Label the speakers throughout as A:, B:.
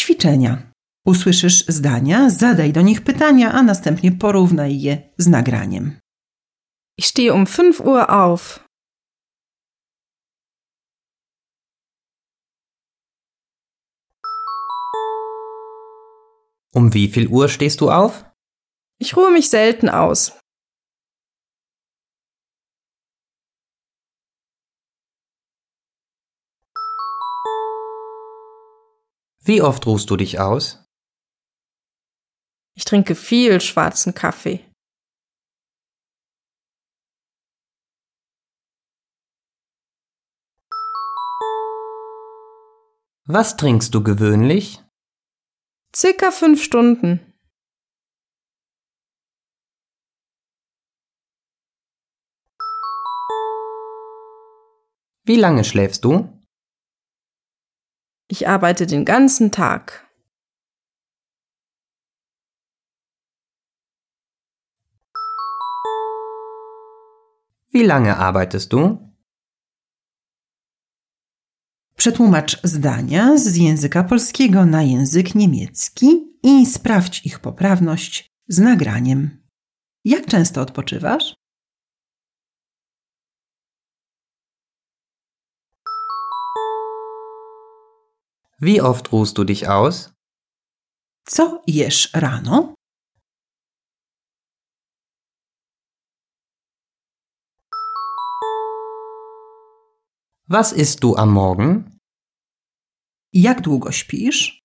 A: Ćwiczenia. Usłyszysz zdania, zadaj do nich pytania, a następnie porównaj je z nagraniem.
B: Ich stehe um 5 Uhr auf.
C: Um wie viel Uhr stehst du auf?
B: Ich ruhe mich selten aus.
C: Wie oft ruhst du dich aus?
B: Ich trinke viel schwarzen Kaffee.
C: Was trinkst du gewöhnlich?
B: Circa fünf Stunden.
C: Wie lange schläfst du?
B: Ich arbeite den ganzen Tag.
C: Wie lange arbeitest du?
A: Przetłumacz zdania z języka polskiego na język niemiecki i sprawdź ich poprawność z nagraniem. Jak często odpoczywasz?
C: Wie oft ruhst du dich aus?
A: Co jesz rano?
C: Was isst du am Morgen?
A: Jak długo śpisz?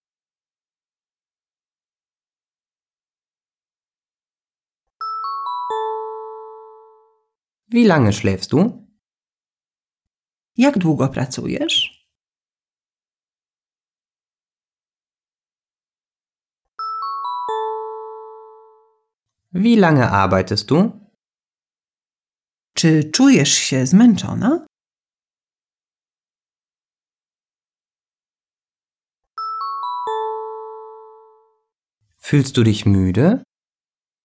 C: Wie lange schläfst du?
A: Jak długo pracujesz?
C: Wie lange arbeitest du?
A: Czy czujesz się zmęczona?
C: Fühlst du dich müde?